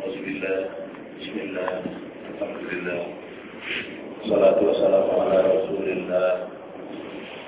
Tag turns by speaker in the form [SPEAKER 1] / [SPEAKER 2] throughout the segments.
[SPEAKER 1] أعوذ بالله بسم الله الحمد لله والصلاة والسلام على رسول الله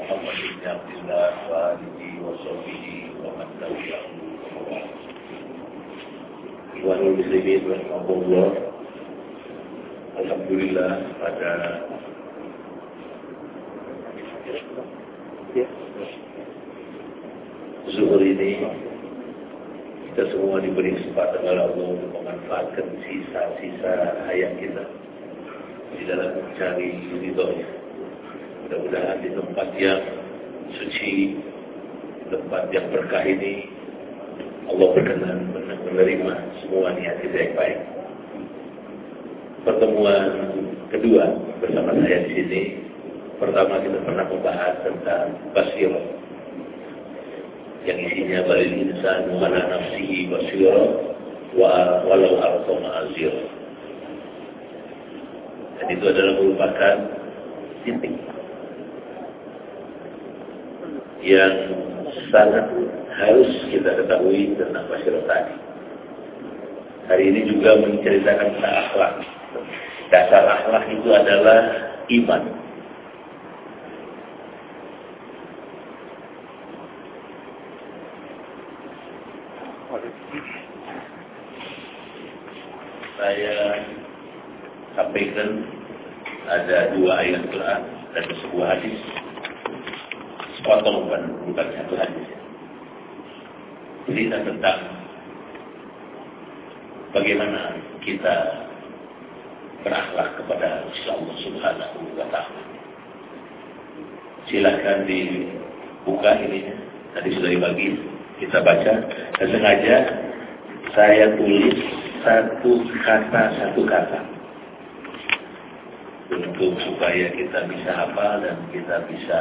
[SPEAKER 1] محمد بن عبد الله وآله وصحبه ومن تبعه Iwan muslimin rahimahullah Alhamdulillah pada zuhur ini kita semua diberi kesempatan oleh Allah untuk memanfaatkan sisa-sisa hayat kita di dalam mencari ridhonya. Mudah-mudahan di tempat yang suci, tempat yang berkah ini, Allah berkenan menerima semua niat kita yang baik. Pertemuan kedua bersama saya di sini, pertama kita pernah membahas tentang basirah yang isinya balil insan ala nafsihi basira wa walau arsama azir. Dan itu adalah merupakan titik yang sangat harus kita ketahui tentang basirah tadi. Hari ini juga menceritakan tentang akhlak. Dasar akhlak itu adalah iman. Saya sampaikan ada dua ayat Quran dan sebuah hadis. Sepotong bukan, bukan satu hadis. Cerita tentang bagaimana kita berakhlak kepada Allah Subhanahu wa taala. Silakan dibuka ini. Tadi sudah dibagi, kita baca. Dan sengaja saya tulis satu kata satu kata untuk supaya kita bisa hafal dan kita bisa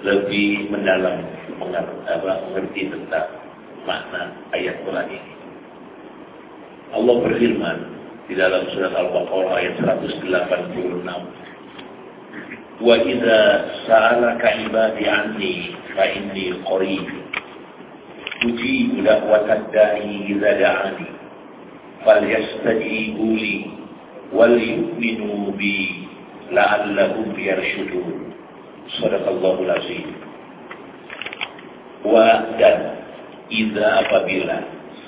[SPEAKER 1] lebih mendalam mengerti tentang makna ayat Quran ini. Allah berfirman di dalam surat Al-Baqarah ayat 186. Wa idza sa'alaka ibadi anni fa inni qarib. Ujibu da'watad da'i idza da'ani. Falyastajibu li wal yu'minu bi la'allahum yarshudun. Sadaqallahul azim. Wa dan idza apabila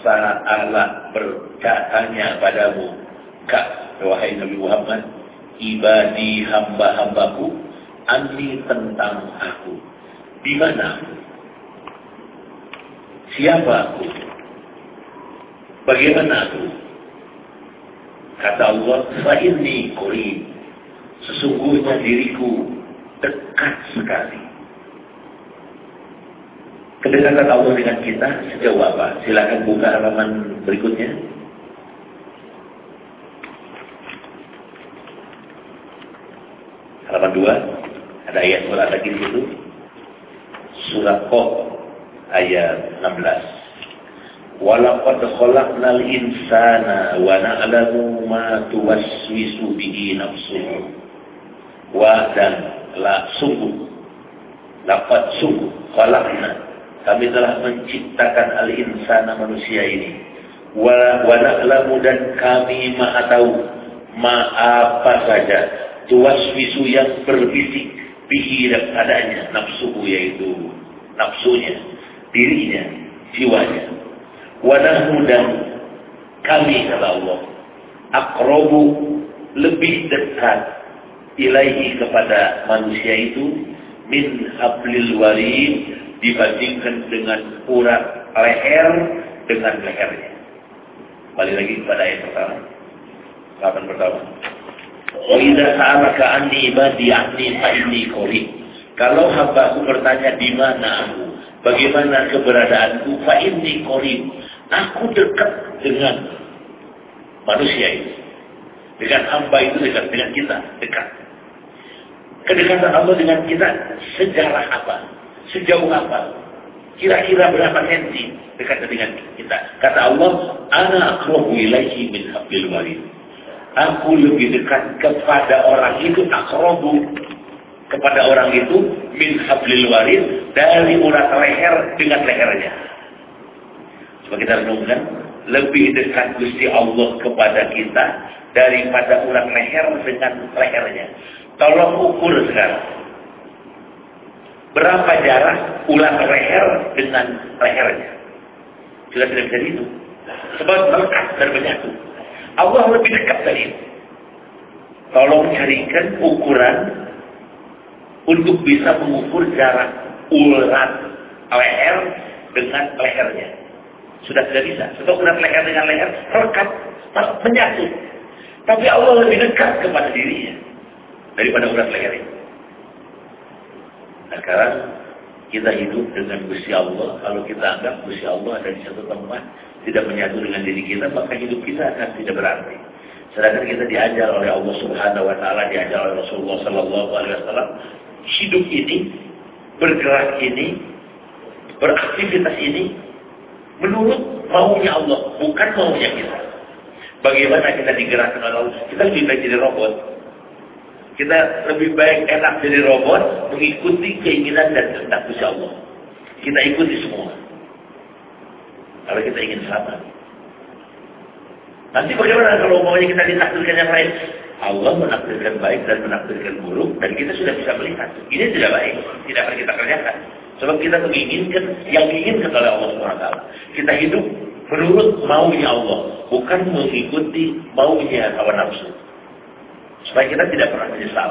[SPEAKER 1] sa'ala bertanya padamu kak wahai Nabi Muhammad ibadi hamba-hambaku anni tentang aku di mana siapa aku bagaimana aku kata Allah fa inni qarib sesungguhnya diriku dekat sekali kedekatan Allah dengan kita sejauh apa? Silakan buka halaman berikutnya. Halaman 2 ada ayat surat lagi di situ. Surat Qaf ayat 16. Walaqad khalaqnal insana wa na'lamu ma tuwaswisu bihi nafsuhu. Wa dan la sungguh laqad sungguh khalaqna kami telah menciptakan al-insana manusia ini. Wa, wa na'lamu dan kami maha tahu ma apa saja tuwaswisu yang berbisik bihi dan adanya nafsuhu yaitu nafsunya, dirinya, jiwanya. Wa nahnu dan kami kata Allah akrobu lebih dekat ilaihi kepada manusia itu min hablil warid dibandingkan dengan urat leher dengan lehernya. Balik lagi kepada ayat pertama. Kapan pertama? Wa idza sa'alaka anni ibadi anni fa qarib. Kalau hambaku bertanya di mana aku, bagaimana keberadaanku, fa inni qarib. Aku dekat dengan manusia itu. Dengan hamba itu dekat dengan kita, dekat. Kedekatan Allah dengan kita sejarah apa? Sejauh apa? Kira-kira berapa senti dekat dengan kita? Kata Allah, Ana akrohu ilaihi min hablil. Aku lebih dekat kepada orang itu akrobu kepada orang itu min hablil warid dari urat leher dengan lehernya. Coba kita renungkan lebih dekat Gusti Allah kepada kita daripada urat leher dengan lehernya. Tolong ukur sekarang. Berapa jarak ulat leher dengan lehernya? Sudah tidak bisa itu. Sebab melekat dan menyatu. Allah lebih dekat dari itu. Tolong carikan ukuran untuk bisa mengukur jarak urat leher dengan lehernya. Sudah tidak bisa. Sebab urat leher dengan leher rekat, menyatu. Tapi Allah lebih dekat kepada dirinya daripada urat leher itu. Nah, sekarang kita hidup dengan Gusti Allah. Kalau kita anggap Gusti Allah ada di satu tempat, tidak menyatu dengan diri kita, maka hidup kita akan tidak berarti. Sedangkan kita diajar oleh Allah Subhanahu wa taala, diajar oleh Rasulullah sallallahu alaihi wasallam, hidup ini, bergerak ini, beraktivitas ini menurut maunya Allah, bukan maunya kita. Bagaimana kita digerakkan oleh Allah? Kita lebih baik jadi robot. Kita lebih baik enak jadi robot, mengikuti keinginan dan kehendak Allah. Kita ikuti semua. Kalau kita ingin sama. Nanti bagaimana kalau umpamanya kita ditakdirkan yang lain? Allah menakdirkan baik dan menakdirkan buruk dan kita sudah bisa melihat. Ini tidak baik, tidak akan kita kerjakan. Sebab kita menginginkan yang diinginkan oleh Allah SWT. Kita hidup menurut maunya Allah, bukan mengikuti maunya hawa nafsu. Supaya kita tidak pernah menyesal.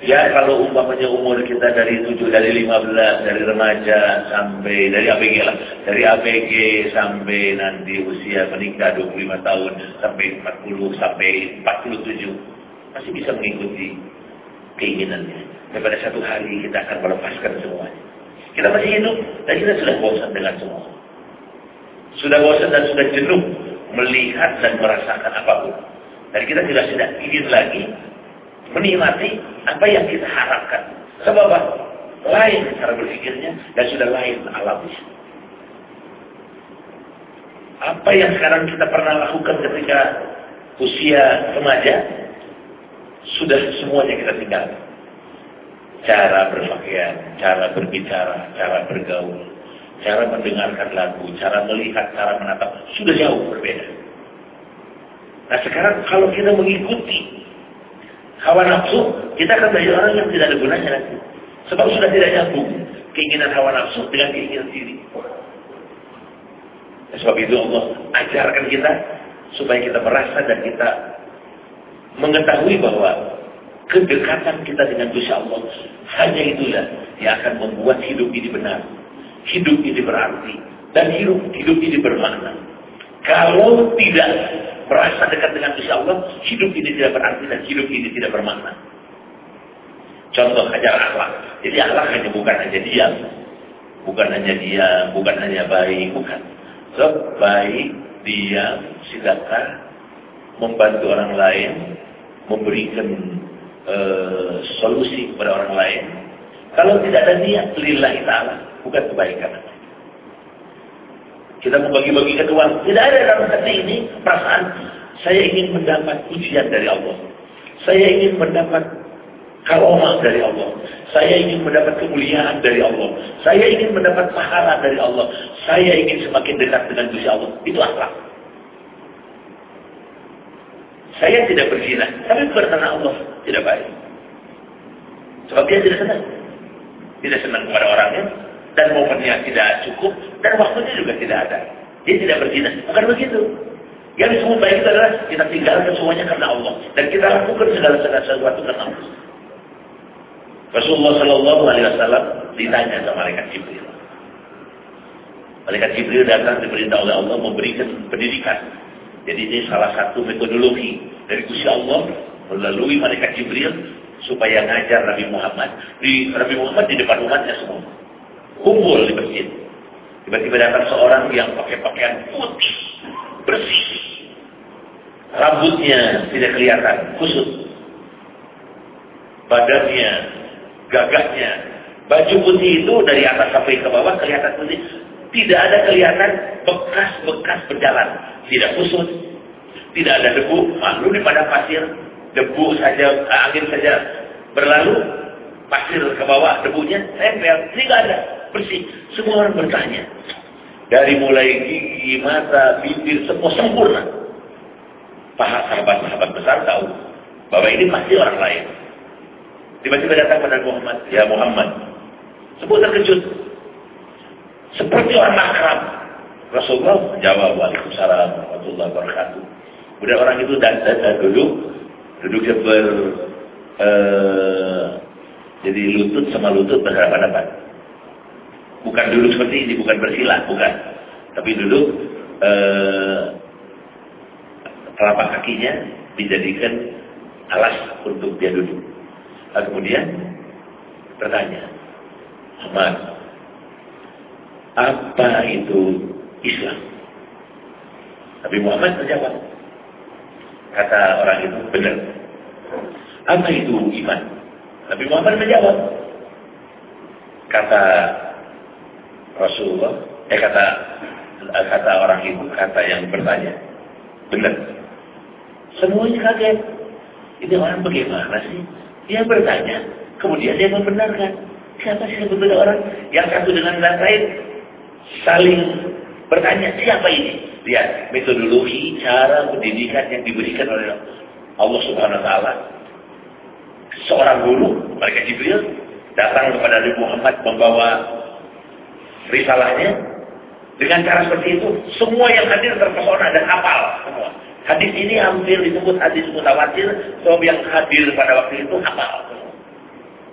[SPEAKER 1] Ya kalau umpamanya umur kita dari 7, dari 15, dari remaja sampai dari ABG lah. Dari ABG sampai nanti usia menikah 25 tahun sampai 40 sampai 47 masih bisa mengikuti keinginannya. Daripada satu hari kita akan melepaskan semuanya. Kita masih hidup dan kita sudah bosan dengan semua. Sudah bosan dan sudah jenuh melihat dan merasakan apa pun. Dan kita tidak sedang ingin lagi menikmati apa yang kita harapkan. Sebab? Lain cara berpikirnya dan sudah lain alamnya. Apa yang sekarang kita pernah lakukan ketika usia remaja, sudah semuanya kita tinggalkan cara berpakaian, cara berbicara, cara bergaul, cara mendengarkan lagu, cara melihat, cara menatap, sudah jauh berbeda. Nah sekarang kalau kita mengikuti hawa nafsu, kita akan menjadi orang yang tidak ada gunanya nanti. Sebab sudah tidak nyambung keinginan hawa nafsu dengan keinginan diri. Nah, sebab itu Allah ajarkan kita supaya kita merasa dan kita mengetahui bahwa kedekatan kita dengan Gusti Allah hanya itulah yang akan membuat hidup ini benar. Hidup ini berarti dan hidup hidup ini bermakna. Kalau tidak merasa dekat dengan Gusti Allah, hidup ini tidak berarti dan hidup ini tidak bermakna. Contoh ajar akhlak. Jadi akhlak hanya bukan hanya diam, bukan hanya diam, bukan hanya baik, bukan. So, baik, diam, sedekah, membantu orang lain, memberikan uh, solusi kepada orang lain. Kalau tidak ada niat lillahi ta'ala, bukan kebaikan. Kita membagi-bagikan uang. Tidak ada dalam hati ini perasaan saya ingin mendapat ujian dari Allah. Saya ingin mendapat karomah dari Allah. Saya ingin mendapat kemuliaan dari Allah. Saya ingin mendapat pahala dari Allah. Saya ingin semakin dekat dengan Gusti Allah. Itu akhlak. Saya tidak berzina, tapi bertanah Allah tidak baik. Sebab dia tidak senang. Tidak senang kepada orangnya, dan momennya tidak cukup, dan waktunya juga tidak ada. Dia tidak berzina. Bukan begitu. Yang disebut baik itu adalah kita tinggalkan semuanya karena Allah. Dan kita lakukan segala sesuatu karena Allah. Rasulullah Shallallahu Alaihi Wasallam ditanya sama malaikat Jibril. Malaikat Jibril datang diperintah oleh Allah memberikan pendidikan. Jadi ini salah satu metodologi dari Gusti Allah melalui malaikat Jibril supaya ngajar Nabi Muhammad. Di Nabi Muhammad di depan umatnya semua. Kumpul di masjid. Tiba-tiba datang seorang yang pakai pakaian putih, bersih. Rambutnya tidak kelihatan, kusut. Badannya, gagahnya. Baju putih itu dari atas sampai ke bawah kelihatan putih. Tidak ada kelihatan bekas-bekas berjalan. Tidak kusut. Tidak ada debu. Malu di pada pasir debu saja, angin saja berlalu, pasir ke bawah, debunya nempel, ini nggak ada, bersih. Semua orang bertanya, Dari mulai gigi, mata, bibir, semua sempurna. Paha sahabat-sahabat besar tahu bahwa ini pasti orang lain. Tiba-tiba datang pada Muhammad, ya Muhammad. Semua terkejut. Seperti orang akrab. Rasulullah jawab, Waalaikumsalam warahmatullahi wabarakatuh. Kemudian orang itu datang, datang duduk, duduk ber, eh, jadi lutut sama lutut berhadapan-hadapan. Bukan duduk seperti ini, bukan bersila, bukan. Tapi duduk eh, telapak kakinya dijadikan alas untuk dia duduk. Lalu kemudian bertanya, Muhammad, apa itu Islam? Tapi Muhammad menjawab, kata orang itu benar. Apa itu iman? Nabi Muhammad menjawab, kata Rasulullah, eh kata kata orang itu, kata yang bertanya, benar. Semuanya kaget. Ini orang bagaimana sih? Dia bertanya, kemudian dia membenarkan. Siapa sih sebetulnya orang yang satu dengan yang lain saling bertanya, siapa ini? Lihat, metodologi, cara pendidikan yang diberikan oleh Allah Subhanahu Wa Taala. Seorang guru, mereka Jibril, datang kepada Nabi Muhammad membawa risalahnya dengan cara seperti itu semua yang hadir terpesona dan hafal semua hadis ini hampir disebut hadis mutawatir sebab yang hadir pada waktu itu hafal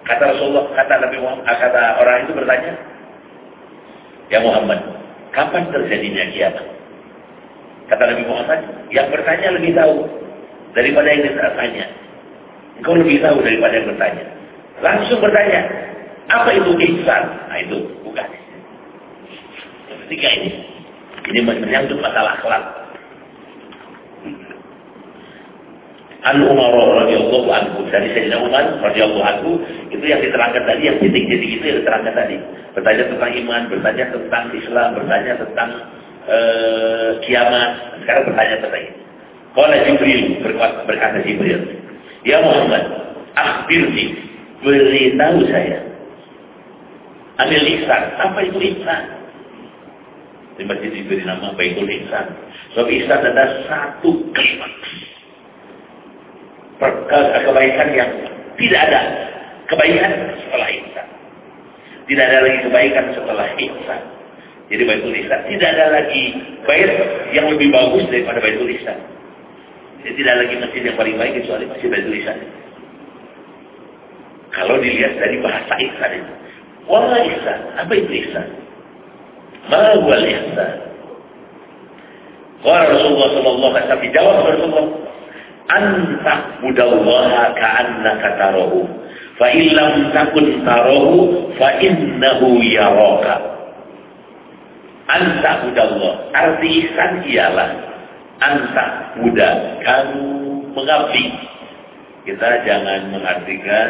[SPEAKER 1] kata Rasulullah kata Nabi Muhammad kata orang itu bertanya ya Muhammad kapan terjadinya kiamat kata Nabi Muhammad yang bertanya lebih tahu daripada yang ditanya engkau lebih tahu daripada yang bertanya langsung bertanya apa itu ihsan nah itu bukan ketiga ini. Ini menyangkut masalah akhlak. An Umar radhiyallahu anhu. Dari Sayyidina Umar radhiyallahu anhu itu yang diterangkan tadi yang titik-titik itu yang diterangkan tadi. Bertanya tentang iman bertanya tentang Islam bertanya tentang uh, kiamat. Sekarang bertanya tentang ini. Kalau Jibril berkata Jibril ya Muhammad akhbirni beritahu saya. Anil ihsan apa itu ihsan di diberi nama Baitul Ihsan. Sebab Ihsan adalah satu kalimat kebaikan yang tidak ada kebaikan setelah ihsan. Tidak ada lagi kebaikan setelah ihsan. Jadi baitul ihsan tidak ada lagi bait yang lebih bagus daripada baitul ihsan. Jadi tidak ada lagi masjid yang paling baik kecuali masjid baitul ihsan. Kalau dilihat dari bahasa ihsan itu. Wala ihsan, apa itu ihsan? Ma wal ihsan? Qala Rasulullah sallallahu alaihi wasallam dijawab Rasulullah an ta'budallaha ka'annaka tarahu fa illam takun tarahu fa innahu yaraka an ta'budallah arti ihsan ialah an ta'buda kamu mengabdi kita jangan mengartikan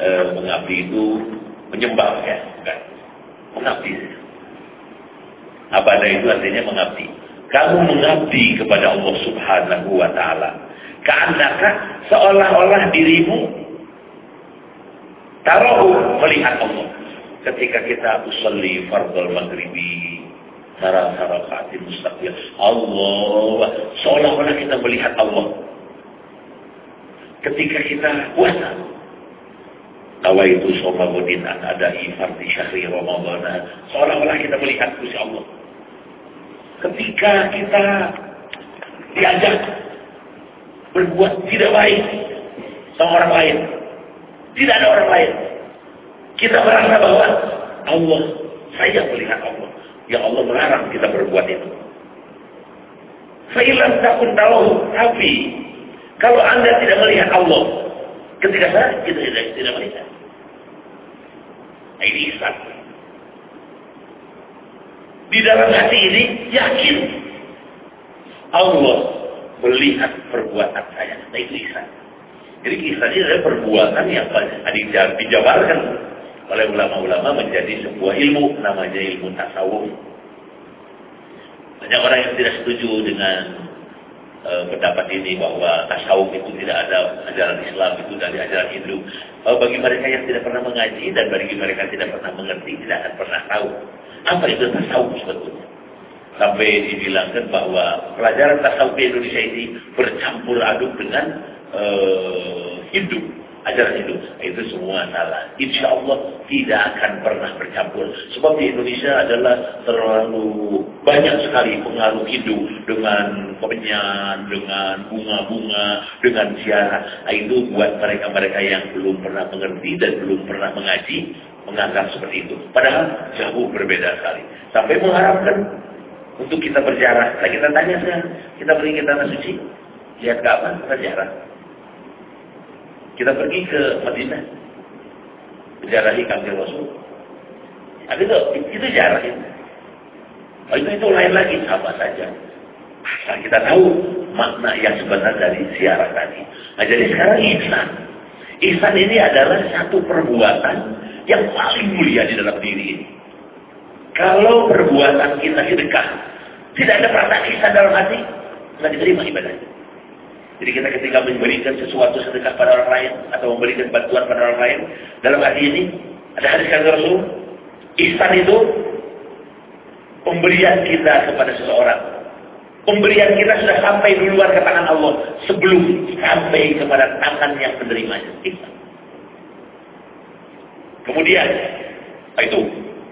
[SPEAKER 1] eh, mengabdi itu menyembah ya. Bukan. Mengabdi. Abadah itu artinya mengabdi. Kamu mengabdi kepada Allah subhanahu wa ta'ala. Karena seolah-olah dirimu taruh melihat Allah. Ketika kita usalli fardal maghribi, sarah sarakatin mustaqbil. Allah, seolah-olah kita melihat Allah. Ketika kita puasa, itu somabudin an adai fardi syahri Ramadan. Seolah-olah kita melihat kursi Allah. Ketika kita diajak berbuat tidak baik sama orang lain. Tidak ada orang lain. Kita merasa bahwa Allah, saya melihat Allah. Yang Allah melarang kita berbuat itu. Fa'ilam takun tahu. Tapi, kalau anda tidak melihat Allah, ketika saya kita tidak, tidak melihat. Ini Islam. Di dalam hati ini yakin Allah melihat perbuatan saya. Nah itu. Jadi kisah ini adalah perbuatan yang dijabarkan oleh ulama-ulama menjadi sebuah ilmu namanya ilmu tasawuf. Banyak orang yang tidak setuju dengan e, pendapat ini bahwa tasawuf itu tidak ada ajaran Islam itu dari ajaran Hindu. Bagi mereka yang tidak pernah mengaji dan bagi mereka tidak pernah mengerti tidak akan pernah tahu apa itu tasawuf sebetulnya. Sampai dibilangkan bahwa pelajaran tasawuf di Indonesia ini bercampur aduk dengan e, Hindu ajaran itu itu semua salah. Insya Allah tidak akan pernah bercampur. Sebab di Indonesia adalah terlalu banyak sekali pengaruh Hindu dengan kemenyan, dengan bunga-bunga, dengan ziarah. Nah, itu buat mereka-mereka yang belum pernah mengerti dan belum pernah mengaji menganggap seperti itu. Padahal jauh berbeda sekali. Sampai mengharapkan untuk kita berziarah. Nah, kita tanya sekarang, kita pergi ke tanah suci, lihat ke apa? Berziarah. Kita pergi ke Madinah. Menjarahi kanjeng Rasul. Ada itu, itu jarah itu. Oh, itu itu lain lagi sama saja. Nah, kita tahu makna yang sebenarnya dari siaran tadi. Nah, jadi sekarang ihsan. Ihsan ini adalah satu perbuatan yang paling mulia di dalam diri ini. Kalau perbuatan kita sedekah, tidak ada perasaan ihsan dalam hati, nggak diterima ibadahnya. Jadi kita ketika memberikan sesuatu sedekah pada orang lain atau memberikan bantuan pada orang lain, dalam hati ini ada hadis kata Rasul, ihsan itu pemberian kita kepada seseorang. Pemberian kita sudah sampai di luar ke tangan Allah sebelum sampai kepada tangan yang menerimanya. Ihsan. Kemudian, itu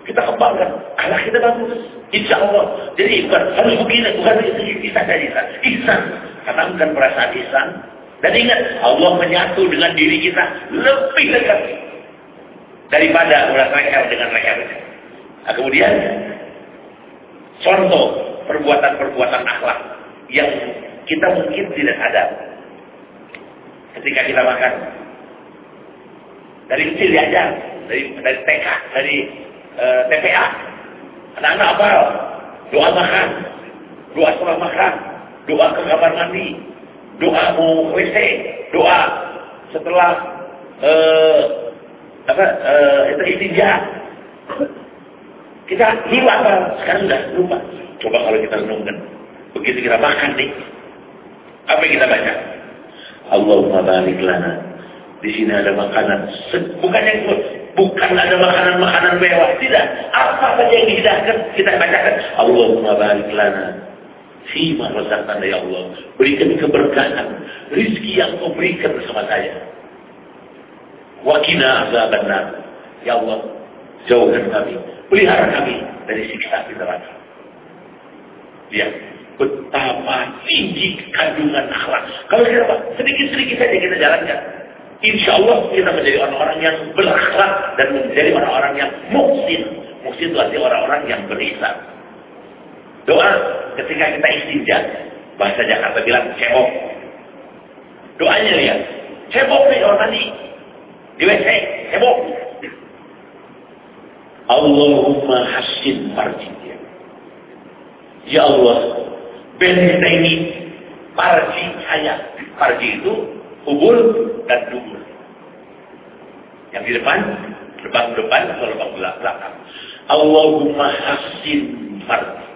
[SPEAKER 1] kita kembangkan. Anak kita bagus. Insya Allah. Jadi bukan harus begini, bukan itu ihsan saja ihsan. Ihsan Tanamkan perasaan ihsan. Dan ingat, Allah menyatu dengan diri kita lebih dekat daripada urat leher dengan leher. Nah, kemudian, contoh perbuatan-perbuatan akhlak yang kita mungkin tidak ada ketika kita makan. Dari kecil diajar, dari dari TK, dari uh, eh, TPA. Anak-anak apa? Doa makan, doa setelah makan, doa ke kamar mandi, doa mau WC, doa setelah uh, apa uh, itu istinja. Kita apa? Sekarang sudah lupa. Coba kalau kita renungkan. Begitu kita makan nih. Apa yang kita baca? Allahumma barik lana. Di sini ada makanan. Bukan yang bukan ada makanan-makanan mewah. Tidak. Apa saja yang dihidangkan kita bacakan. Allahumma barik lana Fima razaqana ya Allah. Berikan keberkahan. Rizki yang kau berikan bersama saya. Wakina azabannar. Ya Allah. Jauhkan kami. Pelihara kami dari siksa di neraka. Lihat. Betapa tinggi kandungan akhlak. Kalau kita sedikit-sedikit saja kita jalankan. Insya Allah kita menjadi orang-orang yang berakhlak dan menjadi orang-orang yang muksin. Muksin itu artinya orang-orang yang berisan. Doa ketika kita istinja. Bahasa Jakarta bilang cebok. Doanya lihat. Cebok nih orang tadi. Di WC. Cebok. Allahumma hasin farji. Ya Allah. Bentengi farji saya. Farji itu ubul dan dubur. Yang di depan, lubang depan atau lubang belakang. Allahumma hasin farji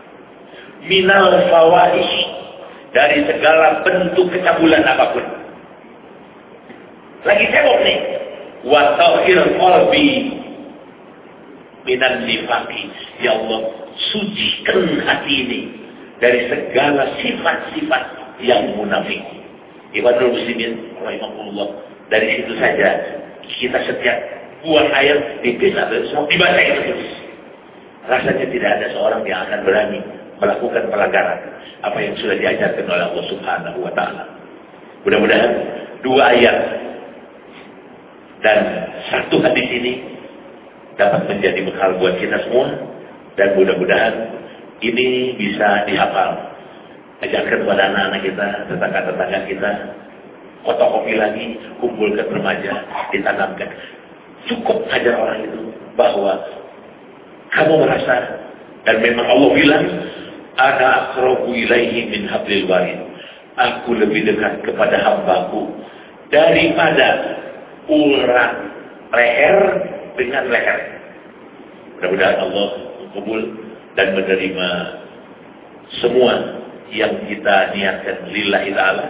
[SPEAKER 1] minal fawahish dari segala bentuk kecabulan apa pun. Lagi cebok nih. Wa tauhir qalbi minan nifaqi. Ya Allah, sucikan hati ini dari segala sifat-sifat yang munafik. Ibadul muslimin rahimahullah. Dari situ saja kita setiap buang air tipis atau semua dibaca itu terus. Rasanya tidak ada seorang yang akan berani melakukan pelanggaran apa yang sudah diajarkan oleh Allah Subhanahu wa taala. Mudah-mudahan dua ayat dan satu hadis ini dapat menjadi bekal buat kita semua dan mudah-mudahan ini bisa dihafal. Ajarkan kepada anak-anak kita, tetangga-tetangga kita, fotokopi lagi, kumpulkan remaja, ditanamkan. Cukup ajar orang itu bahwa kamu merasa dan memang Allah bilang ada akrabu ilaihi min hablil warid. Aku lebih dekat kepada hambaku daripada urat leher dengan leher. Mudah-mudahan Allah kabul dan menerima semua yang kita niatkan lillahi ta'ala.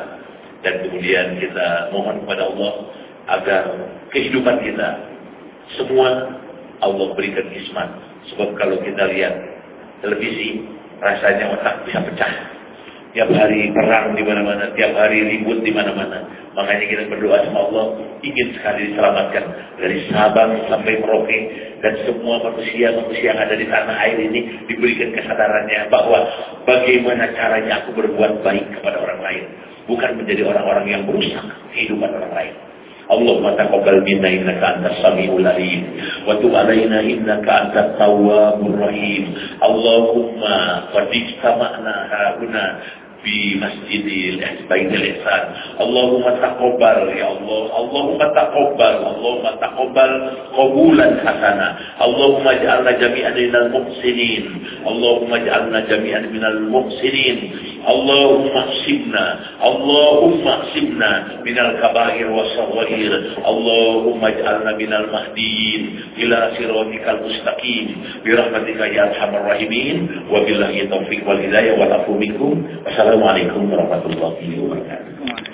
[SPEAKER 1] Dan kemudian kita mohon kepada Allah agar kehidupan kita semua Allah berikan ismat sebab kalau kita lihat televisi rasanya otak bisa pecah. Tiap hari perang di mana-mana, tiap hari ribut di mana-mana. Makanya kita berdoa sama Allah ingin sekali diselamatkan dari Sabang sampai Merauke dan semua manusia-manusia yang ada di tanah air ini diberikan kesadarannya bahwa bagaimana caranya aku berbuat baik kepada orang lain, bukan menjadi orang-orang yang merusak kehidupan orang lain. Allahumma taqabbal minna innaka antas samiul alim wa tub alaina innaka antat tawwabur rahim Allahumma qad istama'na hauna في مسجد بين الإحسان اللهم تقبل يا الله اللهم تقبل اللهم تقبل قبولا حسنا اللهم اجعلنا جميعا من المحسنين اللهم اجعلنا جميعا من المحسنين اللهم احسبنا اللهم احسبنا من الكبائر والصغائر. اللهم اجعلنا من المهديين إلى صراطك المستقيم. برحمتك يا أرحم الراحمين. وبالله التوفيق والهداية. والعفو منكم. وسلام Assalamualaikum warahmatullahi wabarakatuh.